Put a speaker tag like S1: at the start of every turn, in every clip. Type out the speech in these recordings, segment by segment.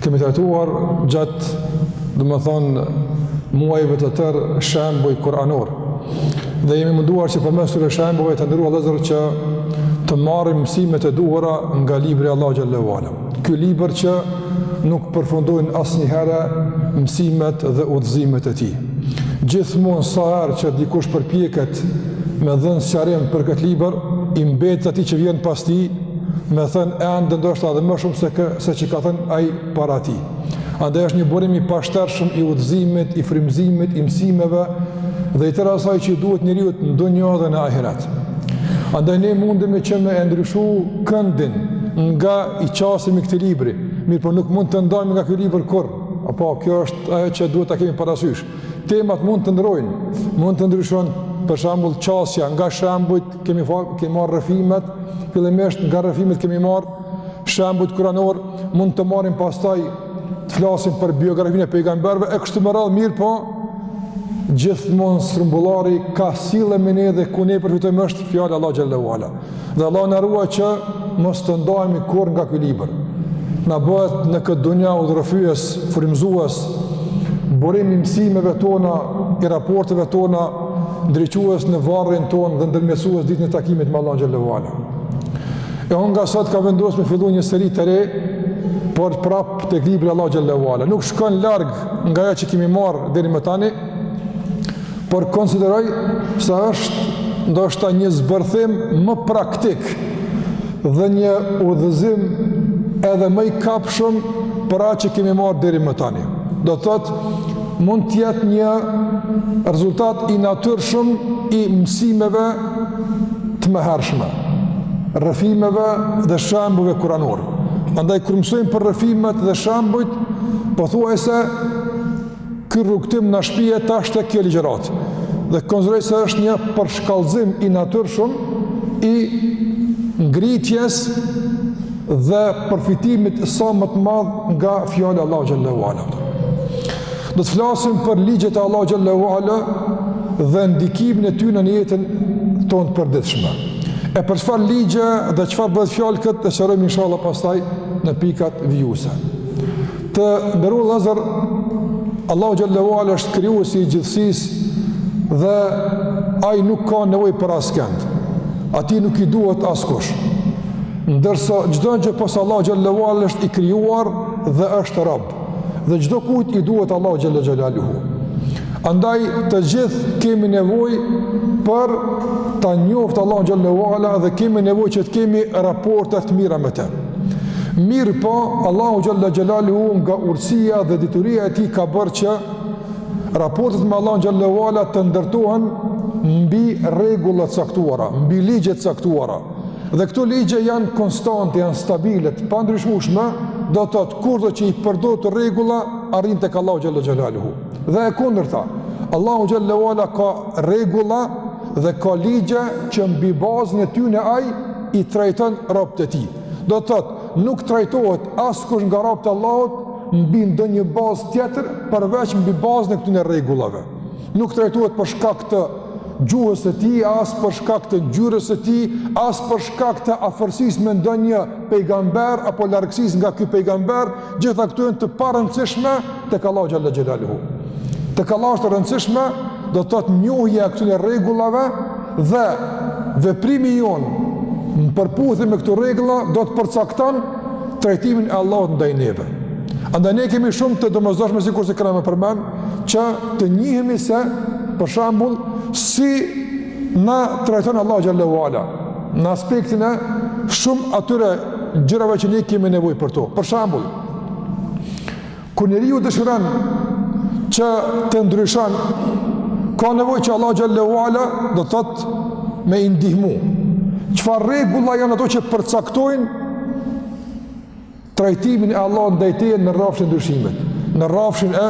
S1: Kemi trajtuar gjatë, domethënë, muajve të tërë shembuj kuranorë. Dhe jemi munduar që përmes këtyre shembujve, të nderuar vëllezër, që të marrim mësimet e duhura nga libri i Allahut xhelle ue ala. Ky libër që nuk përfundojnë asnjëherë mësimet dhe udhëzimet e tij. Gjithmonë sa herë që dikush përpjeket me dhënë sqarim për këtë libër, i mbetet atij që vjen pas tij, me thënë ende ndoshta edhe më shumë se, kë, se që ka thënë ai para tij. Andaj është një burim i pashtershëm i udhëzimit, i frymëzimit, i mësimeve dhe i tërë asaj që i duhet njeriut në dunja dhe në ahiret. Andaj ne mundemi që me e ndryshu këndin nga i qasemi këtij libri, mirëpo nuk mund të ndahemi nga ky libër kurrë, apo kjo është ajo që duhet ta kemi parasysh. Temat mund të ndrrojnë, mund të ndryshon për shembull qasja nga shembujt kemi fal, kemi marrë rrëfimet, fillimisht nga rrëfimet kemi marrë shembujt kuranorë, mund të marrim pastaj të flasim për biografinë e pejgamberëve e kështu me radhë, mirëpo gjithmonë strumbullari kah sillemi ne dhe ku ne përfitojmë është fjala e Allahut xhelle ue ala. Dhe Allahu na ruajt që mos të ndahemi kurrë nga ky libër. Na bëhet në këtë dunja udhërrëfyes, frymëzues, burim i mësimeve tona, i raporteve tona, ndriçues në varrin tonë dhe ndërmjetësues ditën e takimit me Allahun xhelle ue ala. E unë nga sot kam vendosë me fillu një seri të re, por prapë tek libri i Allahut xhelle ue ala. Nuk shkon larg nga ajo që kemi marrë deri më tani, por konsideroj se është ndoshta një zbërthim më praktik dhe një udhëzim edhe më i kapshëm për atë që kemi marrë deri më tani. Do të thotë, mund të jetë një rezultat i natyrshëm i mësimeve të mëhershme, rrëfimeve dhe shembujve kuranorë. Andaj kur mësojmë për rrëfimet dhe shembujt, pothuajse ky rrugëtim na shpie tash tek kjo ligjëratë. Dhe konsideroj se është një përshkallëzim i natyrshëm i ngritjes dhe përfitimit sa më të madh nga fjala e Allahut xhelle ue ala. Do të flasim për ligjet e Allahut xhelle ue ala dhe ndikimin e tyre në jetën tonë të përditshme. E për çfarë ligje dhe çfarë bëhet fjalë këtë e sqarojmë inshallah pastaj në pikat vijuese. Të nderuar vëllezër, Allahu xhelle ue ala është krijuesi i gjithësisë dhe ai nuk ka nevojë për askënd. Atij nuk i duhet askush. Ndërsa çdo gjë pos Allahut xhel-le ue ala është i krijuar dhe është rob. Dhe çdokujt i duhet Allahu xhel-le xhelaluhu. Andaj të gjithë kemi nevojë për ta njoft Allahun xhel-le ue ala dhe kemi nevojë që të kemi raporte të mira me të. Mirëpo, Allahu xhel-le xhelaluhu nga urtësia dhe dituria e tij ka bërë që raportet me Allahun xhel-le ue ala të ndërtohen mbi rregulla të caktuara, mbi ligje të caktuara. Dhe këto ligje janë konstante, janë stabile, të pandryshueshme, do thotë kurdo që i përdor këto rregulla arrin tek Allahu xhel-le xhelaluhu. Dhe e kundërta, Allahu xhel-le ue ala ka rregulla dhe ka ligje që mbi bazën e tyne ai i trajton robët e tij. Do thotë, nuk trajtohet askush nga robët e Allahut mbi ndonjë bazë tjetër përveç mbi bazën e këtyne rregullave. Nuk trajtohet për shkak të gjuhës së tij, as për shkak të ngjyrës së tij, as për shkak të afërsisë me ndonjë pejgamber apo largësisë nga ky pejgamber, gjitha këto janë të parëndësishme tek Allahu xhel-le xhelaluhu. Tek Allahu është e rëndësishme do të thotë njohja e këtyne rregullave dhe veprimi jonë në përputhje me këto rregulla do të përcakton trajtimin e Allahut ndaj neve. Andaj ne kemi shumë të domosdoshme sikurse kemi përmend që të njihemi se për shembull si na trajton Allahu xhel-le ue ala në aspektin e shumë atyre gjërave që ne kemi nevojë për to. Për shembull, kur njeriu dëshiron që të ndryshon, ka nevojë që Allahu xhel-le ue ala do thotë me i ndihmu. Çfarë rregulla janë ato që përcaktojnë trajtimin e Allahut ndaj teje në rrafshin e ndryshimit, në rrafshin e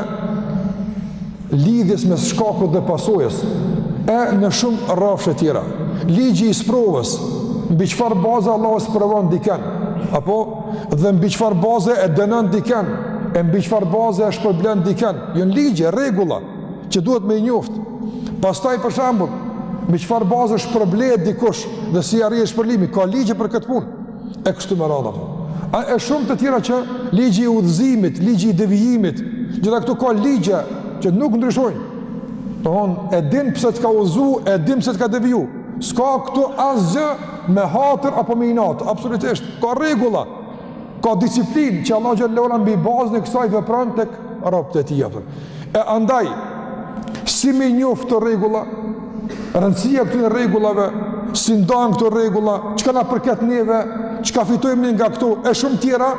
S1: lidhjes mes shkakut dhe pasojës, e në shumë rrafshe tjera. Ligji i sprovës, mbi çfarë baze Allahu e sprovon dikën, apo dhe mbi çfarë baze e dënon dikën, e mbi çfarë baze e shpërblen dikën, janë ligje, rregulla, që duhet me i njoft. Pastaj për shembull, mbi çfarë baze shpërblehet dikush dhe si arrihet shpërblimi, ka ligje për këtë punë. e kështu me radhë apo. E shumë të tjera që ligji i udhëzimit, ligji i devijimit, gjitha këtu ka ligje që nuk ndryshojnë. Do von e din pse të ka udhëzu, e din pse të ka deviju. S'ka këtu asgjë me hatër apo me inat, absolutisht. Ka rregulla. Ka disiplinë që Allahu xhel-le ue ala mbi bazën e kësaj vepron tek robët e tij apo. E andaj, si me njoft këto rregulla, rëndësia e këtyne rregullave, si ndahen këto rregulla, çka na përket neve, çka fitojmë ne nga këto, e shumë tjera,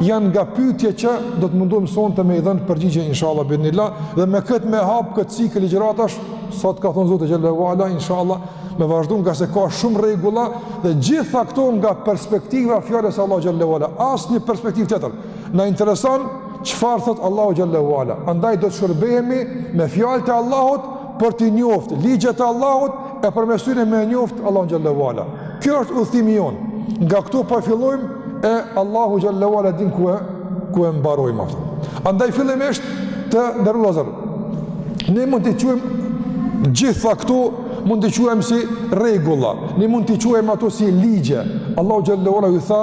S1: janë nga pytjet që do të mundohem sonte me i dhënë përgjigje, inshallah, biidhnillah, dhe me këtë me hap këtë cikël ligjëratash, sa të ka thonë Zoti xhelle ue ala, inshallah, me vazhdu ngase ka shumë rregulla, dhe gjitha këto nga perspektiva e fjalës së Allahut xhelle ue ala, asnjë perspektivë tjetër. Na intereson çfarë thotë Allahu xhelle ue ala. Andaj do të shërbehemi me fjalët e Allahut për t'i njoftë ligjet e Allahut e përmes tyne me njoftë Allahun xhelle ue ala. Kjo është udhëtimi jonë. Nga këtu po fillojmë e Allahu xhelle ue ala din ku e ku e mbarojmë atë. Andaj fillimisht të nderu vllazër. Ne mund t'i quajmë gjitha këto mund t'i quajmë si rregulla. Ne mund t'i quajmë ato si ligje. Allahu xhelle ue ala ju tha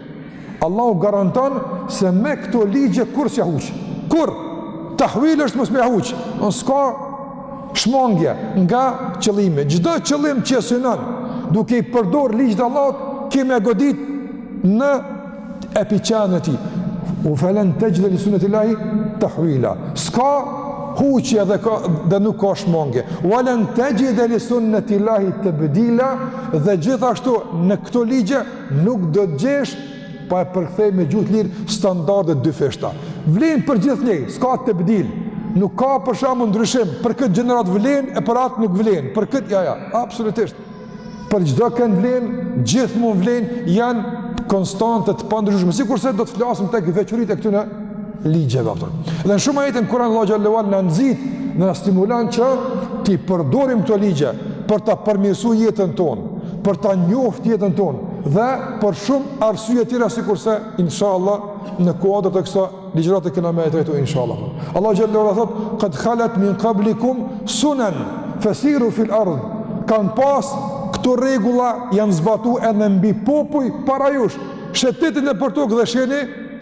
S1: Allahu garanton se me këto ligje kurrë s'ja huq. Kurrë. Tahuil është mos me ja huq. S'ka shmangje nga qëllimi. Çdo qëllim që synon duke i përdor ligjet e Allahut, ki me godit në epiqendrën e tij. U fe len texhide li sunnetil-lahi tahuila. S'ka huqje dhe, ka, dhe nuk ka shmangje. Ue len texhide li sunnetil-lahi tebdila dhe gjithashtu në këto ligje Nuk do të gjesh po e përkthej me gjuhë të lirë standarde dyfishta. Vlen për gjithë njëjtë, s'ka tebdil. Nuk ka për shembull ndryshim, për këtë gjeneratë vlen e për atë nuk vlen. Për këtë ja ja, absolutisht. Për çdo kënd vlen, gjithmonë vlen, janë konstante të pandryshushme. Sikurse do të flasim tek veçoritë e këtyne ligjeve ato. Dhe në shumë ajete në Kur'an Allahu xhelle ue ala na nxit, na stimulon që t'i përdorim këto ligje për ta përmirësu jetën tonë, për ta njoftë jetën tonë dhe për shumë arsye tjera sikurse inshallah në kuadër të kësaj ligjërate kena me e trajtu inshallah. Allahu xhelle ue ala thotë: "Qad khalat min qablikum sunan fasiru fil ard." Kanë pas këto rregulla janë zbatu edhe mbi popuj para jush. Shëtitni nëpër tokë dhe shihni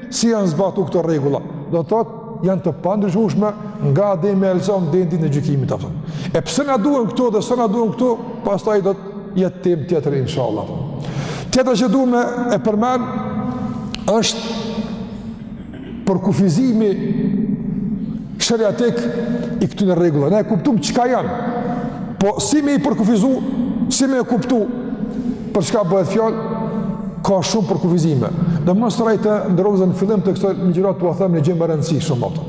S1: Si janë zbatu këto rregulla? Do të thotë, janë të pandryshushme nga Ademi alejhi selam deri n'ditën e gjykimit, ato. E pse na duhen këto dhe sa na duhen këto, pastaj do të jetë temë tjetër, inshallah. Tjetër që duhet me e përmend, është përkufizimi sheriatik i këtyne rregullave. Ne e kuptum çka janë. Po si me i përkufizu, si me e kuptu për çka bëhet fjalë? Ka shumë përkufizime. Dhe mos t'harroj të nderu vllazër në fillim të kësaj ligjërate ta them një gjë me rëndësi shumë ato.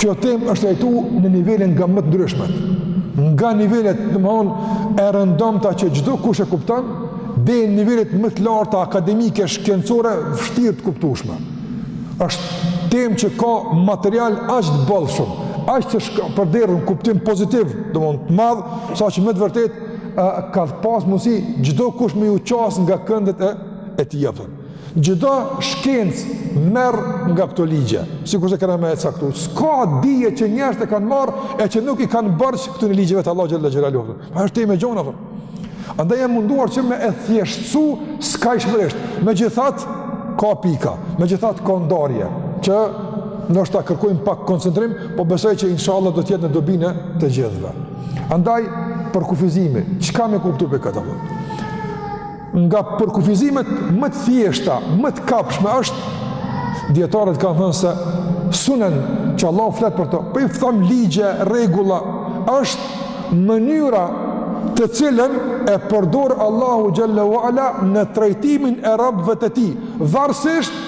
S1: Kjo temë është trajtu në nivele nga më të ndryshme. Nga nivelet, do me thonë, të rëndomta që çdo kush e kupton, deri në nivelet më të larta akademike, shkencore, vështirë të kuptueshme. është temë që ka material aq të bollshëm, aq të shpërdorur në kuptim pozitiv, domthonë të madh, saqë me të vërtetë ka pas mundësi çdokush me ju qas nga këndet e e tij apo. Çdo shkencë merr nga këto ligje, sikurse kena me e caktu. S'ka dije që njerëzit e kanë marrë e që nuk i kanë borxh këtyne ligjeve të Allahut xhelle xhelaluhu. Ajo është temë e gjonë apo? Andaj jam munduar që me e thjeshtësu skajshmërisht. Megjithatë, ka pika. Megjithatë, ka ndarje. Që ndoshta kërkojnë pak koncentrim, po besoj që inshallah do të jetë në dobinë e të gjithve. Andaj, përkufizimi, çka me kuptu për këtë? Nga përkufizimet më të thjeshta, më të kapshme është, dijetarët kanë thënë se sunen që Allahu flet për to, po i thom ligje, rregulla, është mënyra të cilën e përdor Allahu xhelle ue ala në trajtimin e robëve të tij, varësisht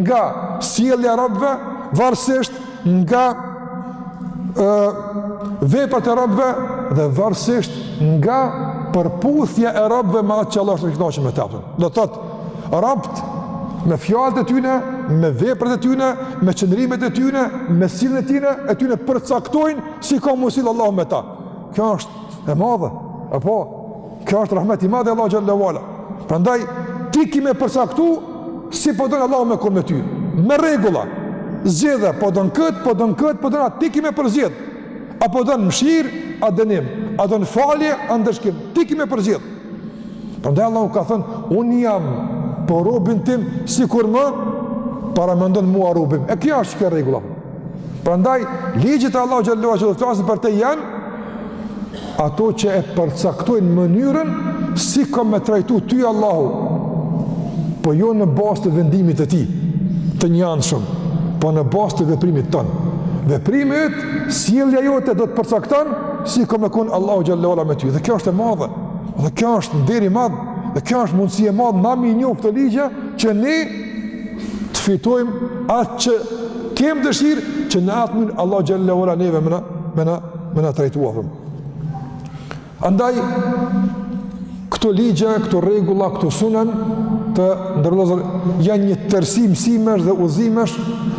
S1: nga sjellja e robëve, varësisht nga veprat e robëve dhe varësisht nga përputhja e robëve me atë që Allahu është i kënaqur me ta. Do të thotë robt me fjalët e tyre, me veprat e tyre, me qëndrimet e tyre, me sjelljen e tyre, e tyre përcaktojnë si ka m'u sill Allahu me ta. Kjo është e madhe. Apo Kjo është rahmet i madh i Allahut xhelle ue ala. Prandaj ti ke me përcaktu si po don Allahu me kon me ty. Me rregulla. Zgjidhe, po don kët, po don kët, po don atë ti ke me përzgjedh. A po don mshirë, a dënim, a don falje, a ndëshkim, ti ke me përzgjedh. Prandaj Allahu ka thënë, unë jam për robin tim sikur më paramendon mua robi im. E kjo është kjo rregulla. Prandaj ligjet e Allahut xhelle ue ala që do të flasim për to janë ato që e përcaktojnë mënyrën si ka me trajtu ty Allahu, po jo në bazë të vendimit të tij, të njëanshëm, po në bazë të veprimit tënd. Veprimi yt, sjellja jote do të përcakton, si ka me kon Allahu xhelle ue ala me ty. Dhe kjo është e madhe, dhe kjo është nder i madh, dhe kjo është mundësi e madhe, na me i njoh këto ligje, që ne të fitojmë atë që kemi dëshirë, që në atë mënyrë Allahu xhelle ue ala neve me na, me na, me na trajtu, a po. Andaj, këto ligje, këto rregulla, këto sunen, të nderuar vllezër, janë një tërësi mësimesh dhe udhzimesh,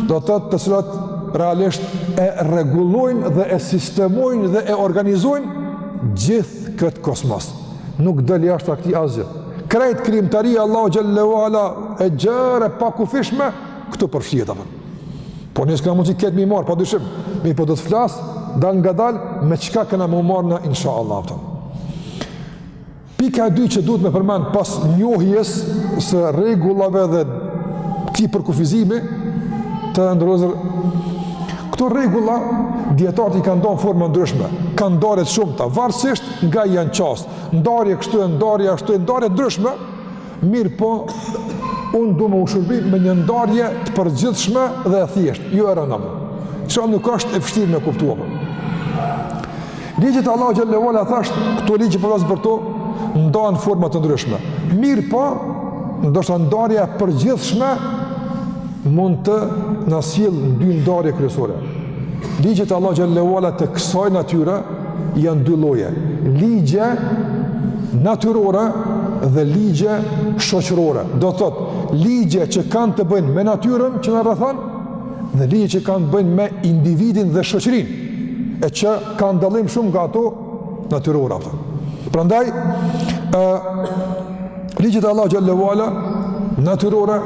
S1: do thotë të cilat realisht e rregullojnë dhe e sistemojnë dhe e organizojnë gjithë këtë kosmos. Nuk del jashta këtij asgjë. Krejt krijimtaria e Allahut xhelle ue ala, e gjërë e pakufishme, këtu përfshihet, apo. Po ne s'kena mundësi krejt me i marrë, pa dyshim, mirëpo do të flas, dalngadalë, me çka kena m'u marrë na, inshallah, pra. Pika e dy që duhet me përmend pas njohjes së rregullave dhe këtij përkufizimi, të nderuar vëllezër, këto rregulla, dijetarët i kanë nda në forma të ndryshme, kanë ndarje të shumta, varësisht nga janë qasë, ndarje kështu e ndarje ashtu e ndarje të ndryshme, Mirëpo, unë du me u shërby me një ndarje të përgjithshme dhe të thjeshtë, jo e rëndë. Që nuk është e vështirë me kuptu pra. Ligjet e Allahut xhelle ue ala thashë, këto ligje që po flasim për to, ndahen në forma të ndryshme. Mirëpo, ndoshta ndarja e përgjithshme, mund të na sjellë në dy ndarje kryesore. Ligjet e Allahut xhelle ue ala të kësaj natyre janë dy lloje. Ligje natyrore dhe ligje shoqërore. Do të thotë, ligje që kanë të bëjnë me natyrën që na rrethon, dhe ligje që kanë të bëjnë me individin dhe shoqërinë, e që kanë dallim shumë nga ato natyrore. Prandaj, ë ligjet e Allahut xhelle ue ala natyrore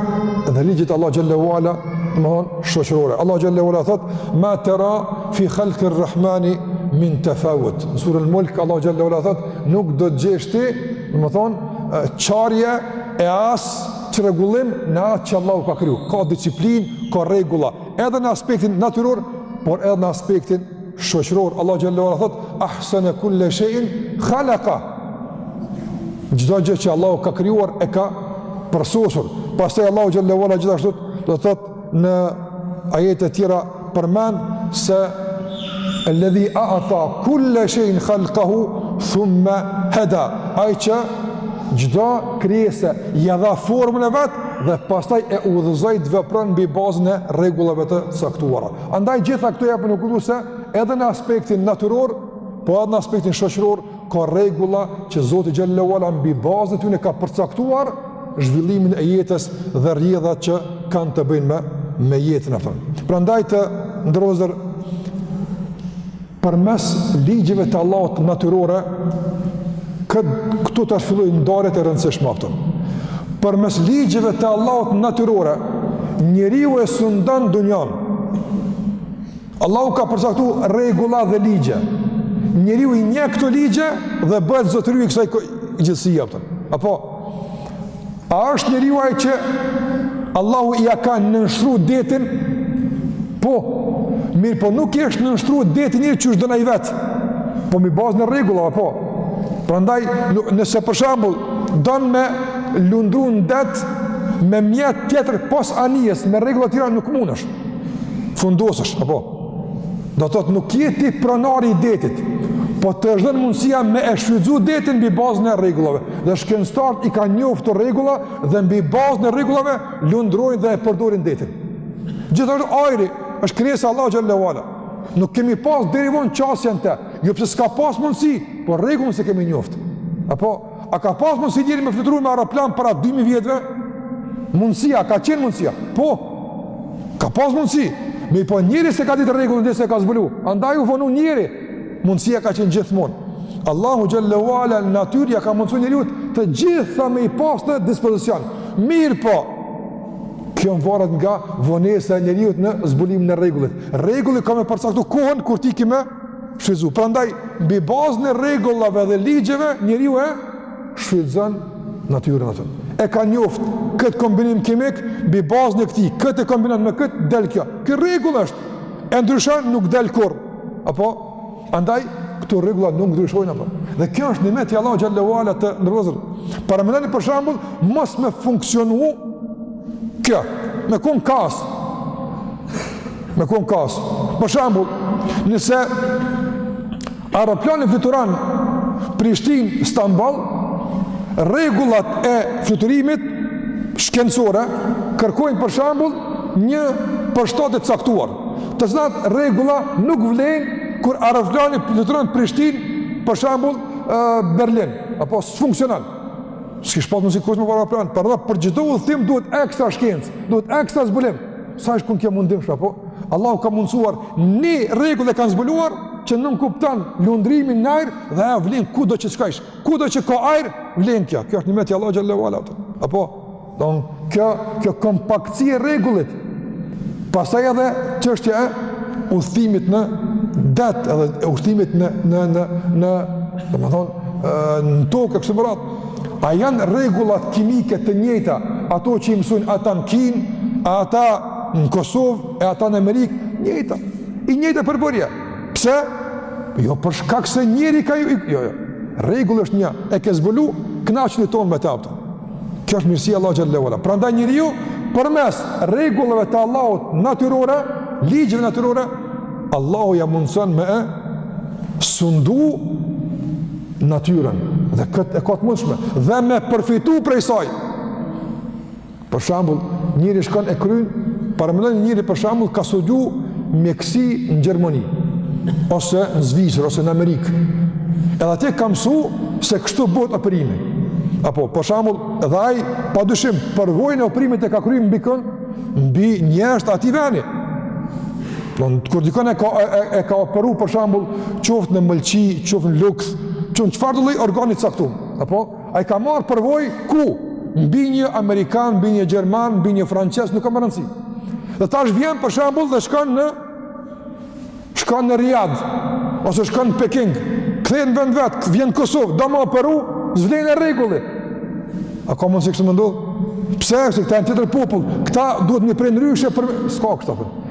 S1: edhe ligjet e Allahut xhelle ue ala domethënë shoqërore. Allahu xhelle ue ala thotë: "Ma tara fi khalqi ar-rahmani min tafawut." Në suren al-Mulk Allahu xhelle ue ala thotë: "Nuk do të gjesh ti, domethënë, çarje e as çrregullim në atë që Allahu ka kriju. Ka disiplinë, ka rregulla, edhe në aspektin natyror, por edhe në aspektin Shoqëror, Allahu xhelle ue ala thotë: "Ahsana kulla shay'in khalaqah." Çdo gjë që Allahu ka krijuar e ka përsosur. Pastaj Allahu xhelle ue ala gjithashtu do të thotë në ajete të tjera përmend se alladhi a'ta kulla shay'in khalqahu thumma hada. Ai që çdo krijese ia dha formën e vet dhe pastaj e udhëzoi të veprojë mbi bazën e rregullave të caktuara. Andaj gjithë këto japin me kuptu se edhe në aspektin natyror, po edhe në aspektin shoqëror ka rregulla që Zoti xhelle ue ala mbi bazën e tyre ka përcaktuar zhvillimin e jetës dhe rrjedhat që kanë të bëjnë me me jetën ato. Prandaj të nderuar vëllezër Përmes ligjeve të Allahut natyrore, këtu tash të fillojnë ndarjet e rëndësishme pra. Përmes ligjeve të Allahut natyrore, njeriu e sundon dynjanë. Allahu ka përcaktu rregulla dhe ligje. Njeriu i njeh këto ligje dhe bëhet zotëri i kësaj gjithësie pra. Apo? A është njeriu ai që Allahu ia ka nënshtru detin? Po. Mirëpo nuk i është nënshtru deti qysh don ai vet. Po mi bazë në rregulla apo. Prandaj nëse për shembull don me lundru në det me mjet tjetër pos anijes me rregulla të tjera nuk munesh. Fundosesh apo Do të thotë nuk je ti pronari i detit, po të është dhënë mundësia me e shfrytzu detin mbi bazën e rregullave. Dhe shkencëtarët i kanë njoftur rregulla dhe mbi bazën e rregullave lundrojnë dhe e përdorin detin. Gjithashtu ajri është krijesë e Allahut xhelle ve ala. Nuk kemi pas deri vonë qasjen te. Jo pse s'ka pas mundësi, po rregullin s'e kemi njoftë. Apo A ka pas mundësi njeri me fluturu me aeroplan para 2000 vjetve? Mundësia, ka qenë mundësia. Po, ka pas mundësi. Mirëpo njeri s'e ka ditë rregullin dhe s'e ka zbulu. Andaj u vonu njeri. Mundësia ka qenë gjithmonë. Allahu xhelle ve ala në natyrë ia ka mundësu njeriut të gjitha me i pas në dispozicion. Mirëpo, kjo mvaret nga vonesa e njeriut në zbulimin e rregullit. Rregulli ka me përcaktu kohën kur ti ki me Shfrytëzu. Prandaj, mbi bazën e rregullave dhe ligjeve, njeriu e shfrytëzon natyrën atëherë. E ka njoftë këtë kombinim kimik mbi bazën e këtij. Këtë e kombinon me këtë del kjo. Ky rregull është. E ndryshon nuk del kurrë. Apo andaj këto rregulla nuk ndryshojnë apo. Dhe kjo është nimet i Allahut xhelle ve ala të nderuar. Paramendoni për shembull mos me funksionu Kjo, me kon kaos, me kon kaos. Për shembull, nëse aeroplani fluturon Prishtinë, Stamboll, rregullat e fluturimit shkencore kërkojnë për shembull një përshtatje të caktuar, të cilat rregulla nuk vlejnë kur aeroplani fluturon Prishtinë, për shembull, Berlin, apo s'funksionon. S'kish pas mundësi kurrë me pas aeroplan. Prandaj për çdo udhëtim duhet ekstra shkencë, duhet ekstra zbulim. Sa ish kon kjo e mundimshme apo? Allahu ka mundësuar një rregull e kanë zbuluar që nënkupton lundrimin në ajër dhe ajo vlen kudo që shkosh. Kudo që ka ajër vlen kjo. Kjo është nimet i Allahut xhelle ve ala. Apo Don kjo kjo kompaktësi e rregullit. Pastaj edhe çështja e udhëtimit në det edhe e udhëtimit në në në në domethënë në tokë kështu me radhë. A janë rregullat kimike të njëjta ato që i mësojnë ata në Kinë, ata në Kosovë e ata në Amerikë, njëjta. I njëjta përbërje. Pse? Jo për shkak se njeri ka jo, jo. Rregulli është një, e ke zbulu, kënaqu ni ton me ta. Kjo është mirësia e Allahut xhelle ue ala. Prandaj njeriu, përmes rregullave të Allahut natyrore, ligjeve natyrore, Allahu ia mundëson me e sundu natyrën dhe këtë e ka të mundshme dhe me përfitu prej saj. Për shembull, njëri shkon e kryen, paramendo njëri për shembull ka studiu mjekësi në Gjermani, ose në Zvicër, ose në Amerikë, edhe atje ka msu se kështu bëhet operimi. Apo, për shembull, edhe ai, pa dyshim, përvojën e operimit e ka kry mbi kën, mbi njerëzt e atij veni. Po kur dikën e ka, e, e, e ka operu, për shembull, qoftë në mëlçi, qoftë në lukth, qoftë në çfarëdo lloj organi t'caktum. Apo, Ai ka marrë përvojë ku? Mbi një amerikan, mbi një gjerman, mbi një francez, nuk ka rëndësi. Dhe tash vjen për shembull dhe shkon në shkon në Riad, ose shkon në Peking, kthehet në vend vetë, vjen Kosovë, do me operu, s'vlen ai rregulli. A ka mundësi kështu me ndodhë? Pse se këta janë tjetër popull, këta duhet me i pre ndryshe për... S'ka kështu, apër.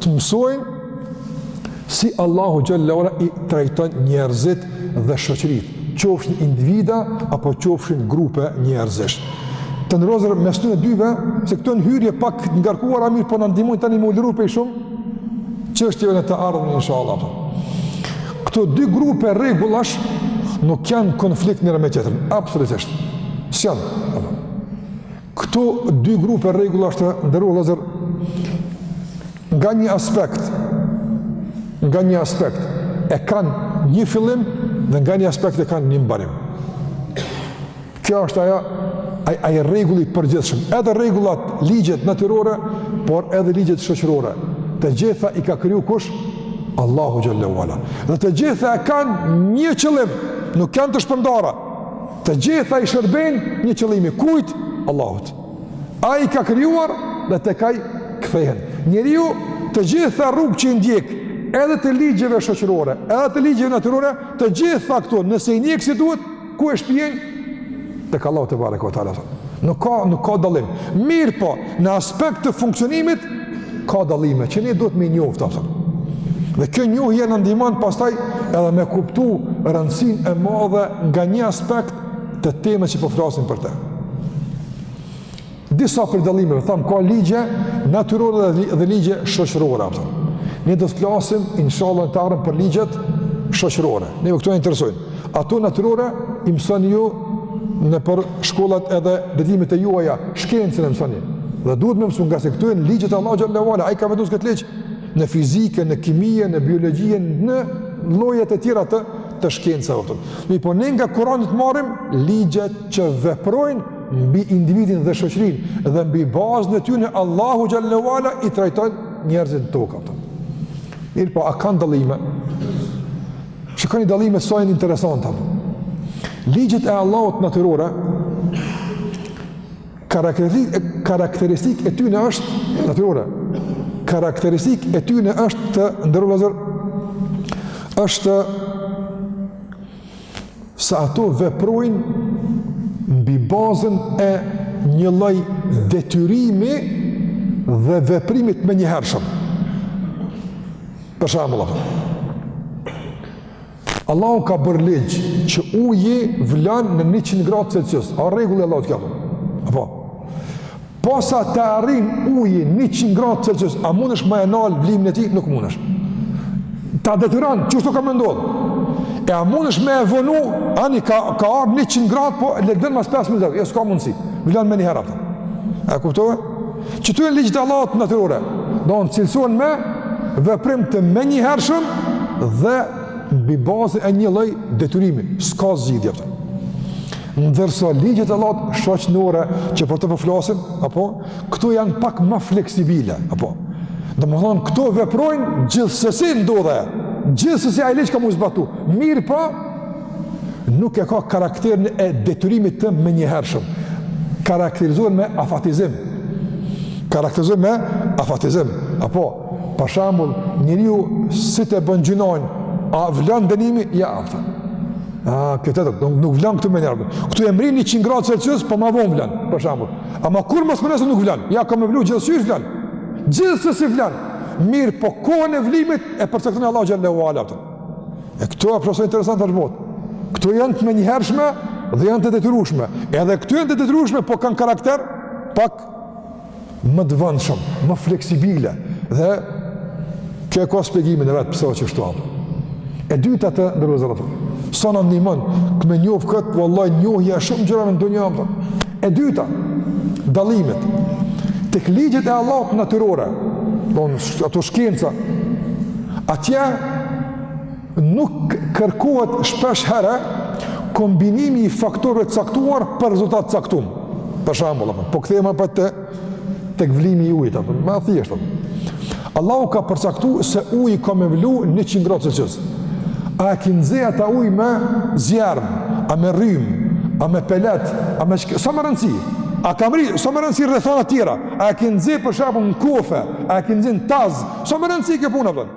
S1: Të mësojnë si Allahu xhelle ue ala i trajton njerëzit dhe shoqëritë, qofshin individa apo qofshin grupe njerëzish. Të nderuar vllezër, mos t'ju vjen se këto janë hyrje pak të ngarkuara, mirëpo na ndihmojnë tani m'u liru prej shumë çështjeve në të ardhmen inshallah. Këto dy grupe rregullash nuk janë konflikt njëra me tjetrën, absolutisht. S'janë. Këto dy grupe rregullash të nderuar vllezër nga një aspekt nga një aspekt e kanë një fillim dhe nga një aspekt e kanë një mbarim. Kjo është ajo ai ai rregulli i përgjithshëm. Edhe rregullat, ligjet natyrore, por edhe ligjet shoqërore. Të gjitha i ka kriju kush? Allahu xhelle ue ala. Dhe të gjitha e kanë një qëllim, nuk janë të shpërndara. Të gjitha i shërbejnë një qëllimi, kujt? Allahut. Ai i ka krijuar dhe tek Ai kthehen. Njeriu të gjitha rrugë që i ndjek, edhe të ligjeve shoqërore, edhe të ligjeve natyrore, të gjitha këto, nëse i ndjek si duhet, ku e shpijnë? Tek Allahu tebareke ue teala. Nuk ka, nuk ka dallim. Mirëpo, Në aspekt të funksionimit, ka dallime, që ne duhet me i njoftë, a po. Dhe kjo njohje na ndihmon pastaj edhe me kuptu rëndësinë e madhe nga një aspekt të temës që po flasim për te. Disa prej dallimeve, thamë, ka ligje natyrore dhe, dhe ligje shoqërore, a po. Ne do të flasim, inshallah, të ardhmen për ligjet shoqërore. Neve këto na interesojnë. Ato natyrore i mësoni ju nëpër shkollat edhe drejtimet e juaja, shkencën e mësoni. Dhe duhet me mësu ngase këto janë ligjet e Allahut xhelle ue ala, ai i ka vendos këto ligje në fizike, në kimie, në biologie, në llojet e tjera të, të shkencave. Mirëpo ne nga Kurani i marrim ligjet që veprojnë mbi individin dhe shoqërinë dhe mbi bazën e tyne Allahu xhelle ue ala i trajton njerëzit në tokë. Mirëpo, a kanë dallime? Shikoni dallimet sa janë interesante. Ligjet e Allahut natyrore karakteristik karakteristik e tyre është natyrore. Karakteristik e tyre është të nderuar vllezër është se ato veprojnë mbi bazën e një lloj detyrimi dhe veprimit menjëhershëm. Për shembull, Allahu ka bërë ligj që uji vlan në 100 gradë Celsius. A rregull i Allahut kjo? Apo. Posa të arrin uji 100 gradë Celsius, a mundesh me e nal vlimin e tij? Nuk mundesh. Ta detyron, qështu ka me ndodh. E a mundesh me e vonu, ani ka ardh 100 gradë, po le të vlon mas 5 minuta. Jo, s'ka mundsi. Vlan menjëherë. A kuptove? Qëto janë ligjet e Allahut natyrore, domethënë cilësohen me veprim të menjëhershëm dhe mbi bazën e një lloj detyrimi, s'ka zgjidhje për to. Ndërsa ligjet e Allahut shoqnore që për to po flasim, apo këto janë pak më fleksibile, apo. Domethonë këto veprojnë gjithsesi ndodhin. Gjithsesi ai ligj ka me u zbatu. Mirëpo, nuk e ka karakterin e detyrimit të menjëhershëm. Karakterizohen me afatizim. Karakterizohen me afatizim. Apo, për shembull, njeriu si të bën gjynahin, a vlan dënimi? Jo, apo. A, këtu, nuk vlan këtu menjëherë. Këtu e mri njëqind gradë Celsius, po ma vonë vlan, për shembull. Ama kur, mos mendo se nuk vlan? Jo, ka me vlu, gjithqysh vlan. Gjithsesi vlan. Mirëpo kohën e vlimit e përcakton Allahu xhelle ue ala. E këto a po e sheh sa interesant është bota. Këto janë të menjëhershme dhe janë të detyrushme. Edhe këto janë të detyrushme, po kanë karakter pak më të vëndshëm, më fleksibile. Dhe kjo e ka shpjegimin e vet pse o qështu. E dyta të nderuar vllezër. Sa na ndihmon, kemi me njoftë këtë, vëllaj, njohja e shumë gjërave në dynja, E dyta, dallimet tek ligjet e Allahut natyrore, domethënë ato shkencat. Atje nuk kërkohet shpesh herë kombinimi i faktorëve të caktuar për rezultat të caktuar. Për shembull, po kthehemi prap te tek vlimi i ujit apo ma thjesht. Allahu ka përcaktu se uji ka me vlu 100 gradë Celsius. A e ki nxe ata ujë me zjarm, a me rrym, a me pelet, a me çka, s'ka rëndsi. A ka mrri, s'ka rëndsi rrethana të tjera. A e ki nxe për shembull në kofe, a e ki nxe në tas, s'ka rëndsi kjo puna pra.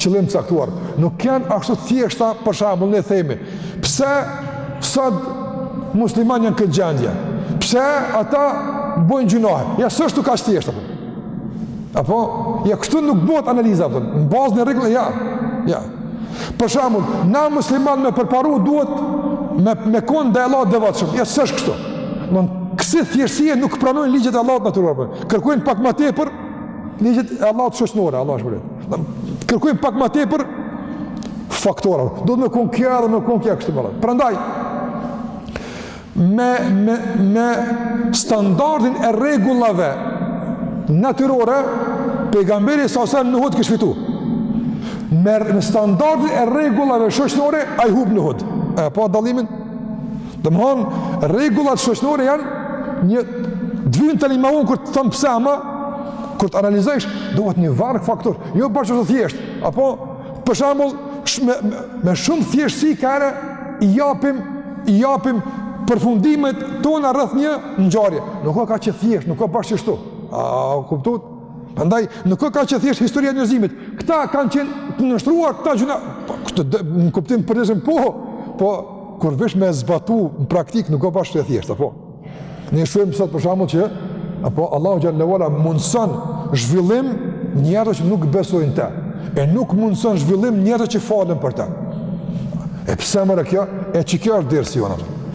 S1: qëllim të caktuar. Nuk janë ashtu të thjeshta, për shembull ne themi, pse sot muslimanët janë n'këtë gjendje? Pse ata bojnë gjynahe? Ja s'është kaq thjesht apo. Apo ja kështu nuk bohet analiza apo. Në bazë në rregull ja. Ja. Për shembull, na musliman me përparu duhet me kon edhe Allahut devotshëm. Ja s'është kështu. Don kësi thjeshtësia nuk pranojnë ligjet e Allahut natyrore. Kërkojnë pak ma tepër Ligjet e Allahut shoqnore, Allah është vërtet. Kërkojnë pak ma tepër faktorë. Duhet me kon kjo edhe me kon kjo kështu me radhë. Prandaj me me me standardin e rregullave natyrore pejgamberi s.a.s. në Uhud kish fitu. Me standardin e rregullave shoqnore ai hup në Uhud. E pa dallimin? Domethan, rregullat shoqnore janë një dy mijë e një, amo kur të themi pse ama, kur të analizojsh, duhet një varg faktorësh, jo bash ashtu thjeshtë, apo, për shembull, me, me shumë thjeshtësi ka herë, i japim, i japim përfundimet tona rreth një ngjarje. Nuk koka kaq thjeshtë, nuk koka bash ashtu. A kuptuat? Prandaj, nuk koka kaq thjesht historia e njerzimit. Këta kanë qenë të nënshtruar, këta gjyna... Po, kështu de, në kuptim përgjithsim, po, po, kur vish me zbatu në praktikë, nuk koka bash e thjesht, apo. Ne shohim sot për shembull që, apo, Allahu Xhele ue Ala mundëson zhvillim njerzt që nuk besojnë te, e nuk mundëson zhvillim njerzt që falen për te. E pse more kjo? E qe kjo është dersi,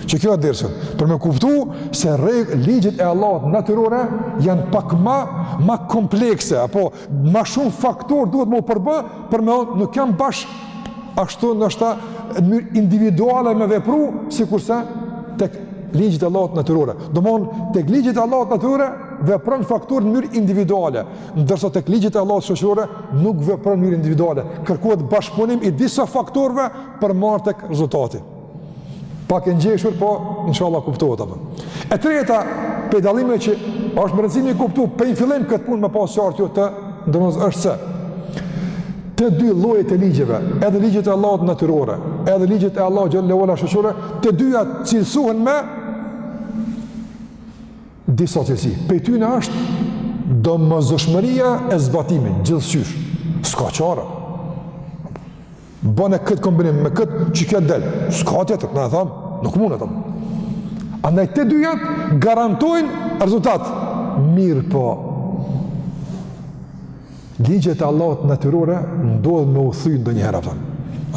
S1: qe kjo është dersi. Për me kuptu, se rreg ligjet e Allahut natyrore janë pak ma ma komplekse apo ma shumë faktor duhet me u përbë për me nuk janë bash ashtu ndoshta në mënyrë individuale me vepru sikurse tek ligjet e Allahut natyrore. Domthon tek ligjet e Allahut natyrore vepron faktor në mënyrë individuale, ndërsa tek ligjet e Allahut shoqërore nuk vepron në mënyrë individuale. Kërkohet bashkëpunim i disa faktorëve për me mrri tek rezultati. Pak e ngjeshur, po inshallah kuptohet apo. E treta, prej dallimeve që është me rëndësi me i kuptu prej në fillim këtë punë me pas qartë, jo, të domosdo është se të dy llojet e ligjeve, edhe ligjet e Allahut natyrore, edhe ligjet e Allahut xhele ue ala shoqnore, të dyja cilësohen me disa cilësi. Prej tyne është domosdoshmëria e zbatimit, gjithqysh, s'ka qare. Bone këtë kombinim me këtë, çikjo del, s'ka tjetër, na e thamë, nuk mun, a ton. Andaj të dyjat garantojnë rezultat, mirëpo ligjet e Allahut natyrore ndodhë me u thy ndonjëherë, apo?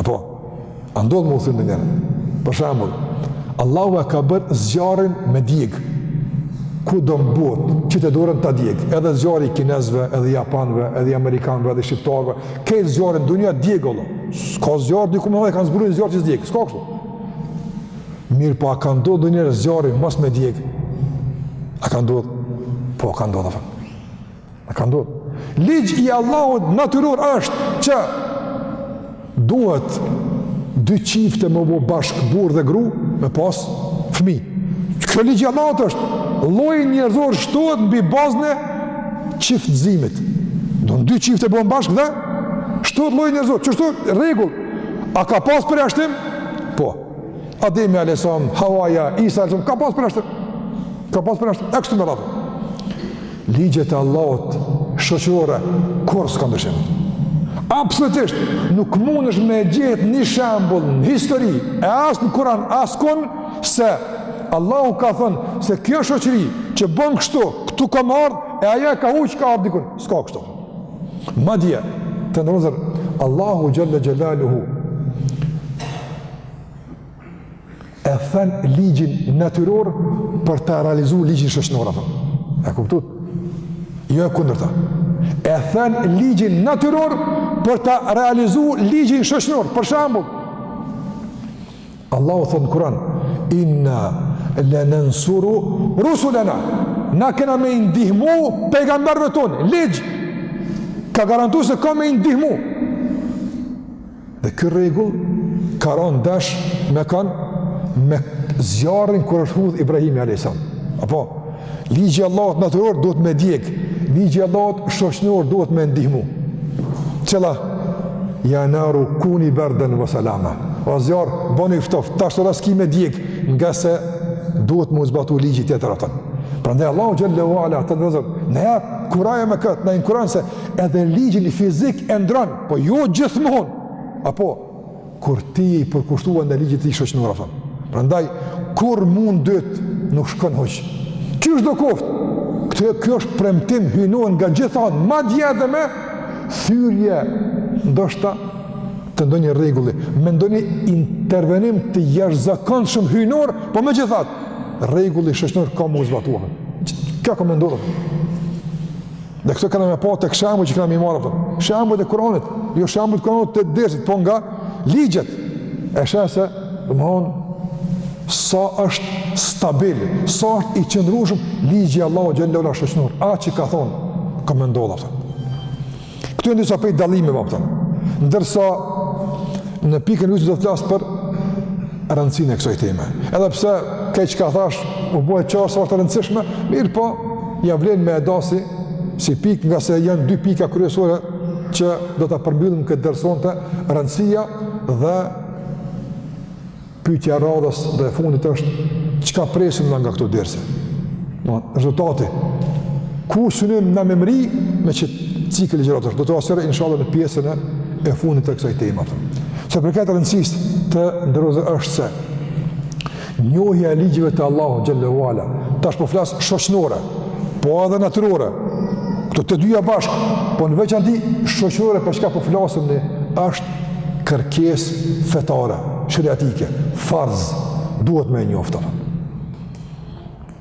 S1: Apo, a ndodhë me u thy ndonjëherë. Për shembull, Allahu e ka bërë zjarrin me djegë, kudo në botë, qite dorën ta djegë, edhe zjarri i kinezve, edhe i japanve, edhe amerikanve, edhe shqiptarve, Krejt zjarri n'dunja djegë, Allah. S'ka zjarr, diku me dhe kanë zbulu një zjarr që s'djegë. S'ka kështu. Mirëpo a ka ndodhë ndonjëherë zjarri mos me djegë. A ka ndodhë? Po, ka ndodhë, Allah. A ka ndodhë? Ligj i Allahut natyror është që duhet dy çifte me u bo bashkë burrë dhe gru me pas fmi. Kjo ligj i Allahut është, lloji njerëzor shtohet mbi bazën e çiftëzimit. Do dy çifte bëhen bashkë dhe shtohet lloji njerëzor. Kështu rregull. A ka pas përjashtim? Po. Ademi alejhi selam, Hawaja, Isa alejhi selam, ka pas përjashtim. Ka pas përjashtim. E kështu me radhë. Ligjet e Allahut shoqërore, kurrë s'ka ndryshim. Absolutisht, nuk mundesh me gjetë një shembull në histori, e as në Kuran, askun, Se, Allahu ka thënë se kjo shoqëri që bën kështu, këtu ka me ardhë, e ajo e ka huq, ka ardhë dikun. S'ka kështu. Madje, të nderuar, Allahu xhelle xhelaluhu, e then ligjin natyror për ta realizu ligjin shoqnor, a ton. E kuptut? Jo e kundërta. E then ligjin natyror për ta realizu ligjin shoqnor. Për shembull, Allahu thotë në Kur'an: "Inna lanansuru rusulana." Na kena me i ndihmu pejgamberëve tonë. Ligj, ka garantu se ka me i ndihmu. Dhe ky rregull ka rënë ndesh me kan? Me zjarrin kur është hudh Ibrahimi alayhis salam. Apo Ligji i Allahut natyror duhet me djeg, ligji i Allahut shoqënor duhet me ndihmu. Cila? Ja naru kuni berden ve selama. O zjarr, bënu i ftoft, tash s'ki me djeg, ngase duhet m'u zbatu ligji tjetër, a ton. Prandaj Allahu xhelle ve ala, të nderuar, na ja kuraja me këtë, në Kuran se edhe ligjin fizik e ndrron, po jo gjithmonë, apo, kur ti je i përkushtuar ndaj ligjit shoqënor, a thon. Prandaj kurrë mundi yt nuk shkon huq. Qysh do koft. Këtë, kjo është premtim hyjnor nga gjithë anë, madje edhe me thyrje ndoshta të ndonjë rregulli, me ndonjë intervenim të jashtëzakonshëm hyjnor, po megjithatë rregulli shoqënor ka m'u zbatu. Kjo ka me ndodh. Dhe këto kanë me pa tek shembujt që kena me marrë pra. Shembuj të Koranit, jo shembuj të Kuranit të dersit, po nga ligjet. E sheh se, domethonë, sa është stabil, sa është i qëndrushëm, ligji i Allahut xhelle ve ala shoqnor, ai çka ka thonë, ka me ndodh pra. Këtu janë disa pej dallimeve pra. Ndërsa, në pikën e radhës do të flas për rëndësine kësaj teme. Edhe pse, krejt çka thashë, u bo e qartë sa është e rëndësishme, mirëpo, Ia vlen me e da si pikë ngase janë dy pika kryesore që do ta përmbyllim këtë ders sonte, rëndësia dhe pytja e radhës dhe e fundit është çka presim na nga këto derse. Pra, rezultati, ku synojmë na me mbërri me këtë cikël ligjëratash, do ta lëmë inshallah në pjesën e fundit të kësaj teme. Sa i përket rëndësisë, të nderuar, është se, Njohja e ligjeve të Allahut xhelle ve ala, tash po flas shoqnore, po edhe natyrore. Këto të dyja bashkë, po në veçanti shoqërore për çka po flasim ne, është kërkesë fetare, sheriatike, farz, duhet me i njoftë.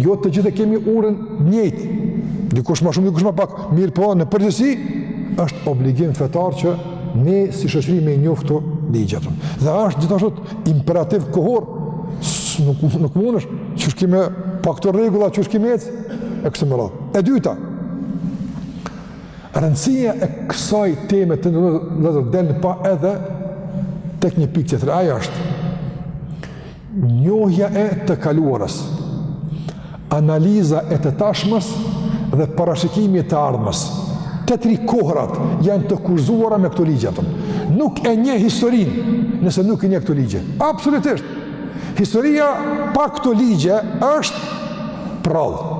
S1: Jo të gjithë e kemi borxh njëjtë, dikush ma shumë, dikush ma pak, mirëpo në përgjithësi, është obligim fetar që ne si shoqëri me i njoftë ligjet. Dhe është gjithashtu imperativ kohor, nuk, nuk mundesh, qysh ki me pa këto rregulla, qysh ki me ec e kështu me radhë. E dyta, rëndësia e kësaj teme të nderuar, del në pah edhe tek një pikë tjetër, ajo është Njohja e të kaluarës, analiza e të tashmës dhe parashikimi i të ardhmës. Të tri kohrat janë të kushtëzuara me këto ligje ato. Nuk e njeh historinë nëse nuk i njeh këto ligje. Absolutisht. Historia pa këto ligje është prallë.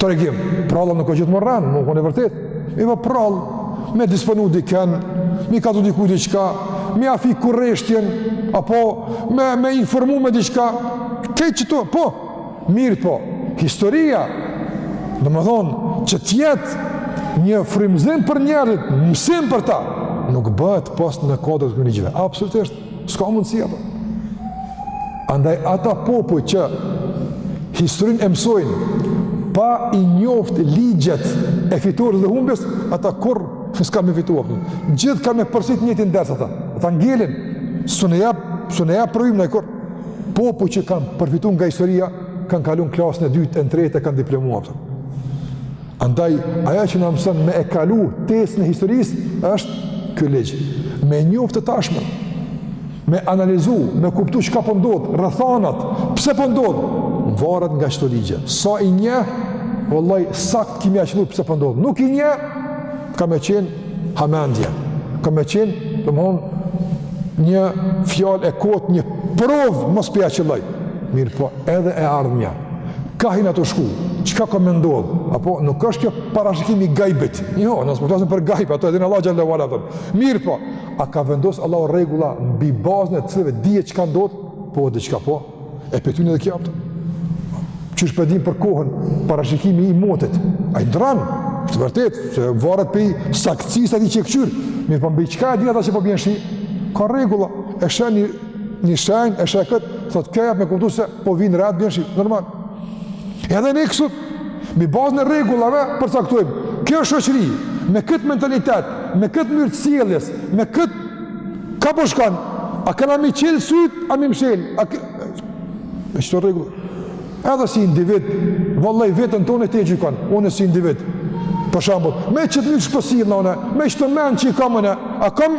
S1: Tregim, pralla nuk o gjithmonë rrenë, mun kon e vërtetë. E vërtetë po prallë, me disponu dikën, me i kallxu dikujt diçka, me ia hi kureshtjen, apo me, me informu me diçka. Krejt këto po, mirëpo, historia, domethonë, që të jetë një frymëzim për njerëzit, mësim për ta, nuk bëhet pos në kuadër të këtyre ligjeve. Absolutisht, S'ka mundësi apo. Andaj ata popuj që historinë e mësojnë, pa i njoft ligjet e fitores dhe humbjes, ata kurrë s'kanë me fitu. Gjithë kanë me përsërit njëjtin ders ata. Ata ngelin, s'un e japin, s'un e japin provimin ata kurrë. Popujt që kanë përfitu nga historia, kanë kalu klasën e dytë, edhe të tretë, e kanë diplomu. Andaj, ajo që na mëson me e kalu testin e historisë, është ky ligj. Me njoftë të tashmen, me analizu, me kuptu çka po ndodh, po rrethanat, pse po ndodh, po varet nga qëto ligje. Sa i njeh, vallahi, saktë ki me ia qëllu pse po ndodh. Po nuk i njeh, ka me qenë hamendje, ka me qenë, domethënë, një fjalë e kotë, një provë mos po ia qëlloj. Mirëpo, edhe e ardhmja. Kah jena tu shku, çka ka me ndodhë, apo nuk është kjo parashikimi i gajbit, jo, na s'po flasim për gajb, ato e din Allahu xhele ue ala, mirëpo, a ka vendosë Allahu rregulla mbi bazën e të cilave dihet çka ndodh, po diçka po, e për ty edhe kjo, qysh po e din për kohën, parashikimi i motit, ai ndrron, është e vërtetë, që varet prej saktësisë atij që e këqyr, mirëpo mbi çka e dinë ata që po bjen po shi, ka rregulla, e sheh një një shenjë, e sheh këtë, thotë kjo jep me kuptu se po vijnë retë, bjen shi, po, normal. Edhe ne kështu, mbi bazën e rregullave, përcaktojmë, kjo shoqëri, me këtë mentalitet, me këtë mënyrë të sjelljes, me këtë, kah po shkon, a kena me i çelë sytë, a me i mshelë, a kë... me qëto rregulla. Edhe si individ, vallahi veten tënde ti e gjykon, unë si individ, për shembull, me qëtë qysh po sillna unë, me qëto mend që i kam unë, a kam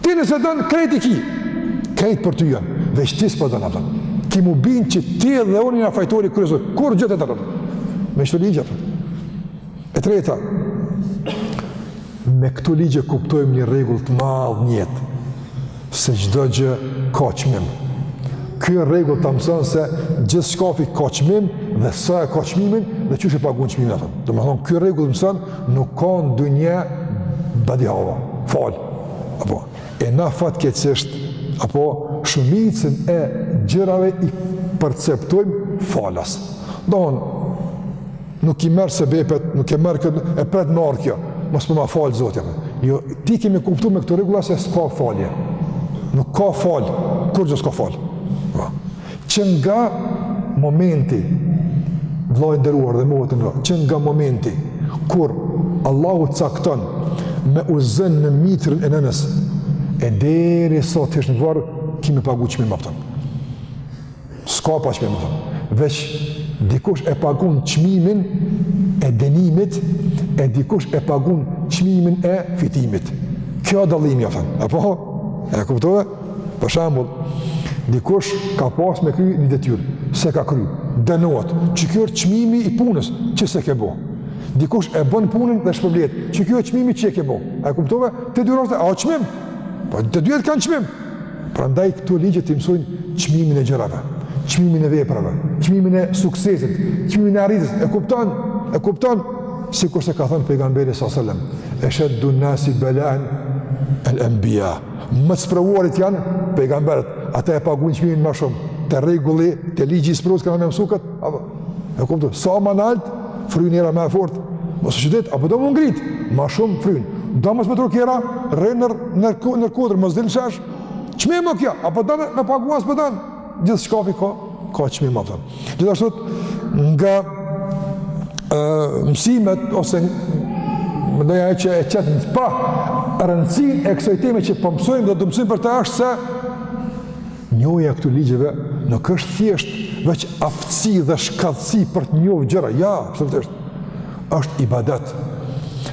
S1: Ti nëse don krejt i ki. Krejt për ty janë, veç ti s'po don atë. Ki me u bind që ti dhe unë jena fajtori kryesor. Kurrgjë tjetër. Me qëto ligje atë. E treta. Me këto ligje kuptojmë një rregull të madh në jetë. Se çdo gjë ka çmim. Ky rregull ta mëson se gjithçkafi ka çmim dhe sa e ka çmimin dhe qysh e pagun çmimin atë. Domethënë ky rregull mëson nuk ka në dynja badihava. Fal. Apo, e na fatkeqësisht, apo shumicën e gjërave i perceptojmë falas. Domethënë, nuk i merr sebepet, nuk i merr këtë, e pret me ardhë kjo, mos po ma fal Zoti, a. Jo, ti ki me kuptu me këto rregulla se s'ka falje. Nuk ka falë, kurrgjë s'ka falë. Që nga momenti, vla i nderuar dhe motër, që nga momenti, kur Allahu cakton me u zënë në mitrën e nënës, e derisa të hish në varr, ki me pagu çmim, a kupton. S'ka pa çmim, a kupton. Veç, dikush e pagun çmimin e dënimit, e dikush e pagun çmimin e fitimit. Kjo dallimi, ja thëmë. E po, e kuptove? Për shembull, dikush ka pas me kry një detyrë, s'e ka kry, dënohet, që kjo është çmimi i punës, që s'e ke bo. Dikush e bën punën dhe shpërblehet, që kjo është çmimi që e ke bo. A e kuptove? Te dy rastet, a o çmim? Po, të dyjat kanë çmim. Prandaj këto ligje të mësojnë çmimin e gjërave, çmimin e veprave, çmimin e suksesit, çmimin e arritjes, e kupton, e kupton, sikurse ka thënë pejgamberi s.a.s. Esheddu nasi belaen el embia. Më të sprovuarit janë pejgamberët, ata e paguajnë çmimin më shumë. Te rregulli, te ligji i sprovës kanë më mësu kët, apo e kupton? Sa më lart, fryn era më e fortë. Mos e shdet, apo do m'u ngrit, më shumë fryn. Do mos me t'rok era, rri nën kodër, mos dil n'shesh. Çmim o kjo, apo do me pagu a s'po don. Gjithçka, pra, ka, ka çmim, apo. Gjithashtu, nga e, mësimet, ose mendoj ajo që e qet në pah rëndësinë e kësaj teme që po mësojmë po dhe do mësojmë për të ashtë se njohja e këtyre ligjeve nuk është thjesht veç aftësi dhe shkathtësi për të njohë gjëra. Jo, po së vërteti. është ibadet.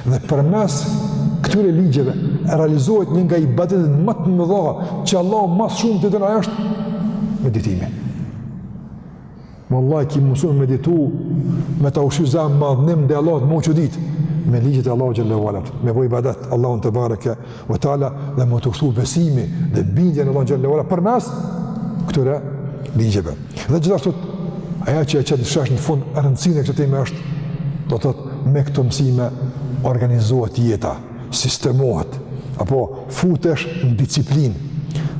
S1: Dhe përmes këtyre ligjeve realizohet një nga ibadetet më të mëdha që Allah më së shumti t'i don është meditimi. Vallahi ki m'su meditu me ta ushqy zemrën me madhnim ndaj Allahut, m'u çuditë me ligjet e Allahut xhele ve ala, me bo ibadet, Allahun tebareke, ve teala dhe m'u t'u shtu besimi dhe bindja në Allahun xhele ve ala përmes këtyre ligjeve. Dhe gjithashtu, ajo që e qet në shesh në fund rëndësinë e kësaj teme është, do të thotë me këto mësime organizohet jeta, sistemohet, apo futesh në disiplinë,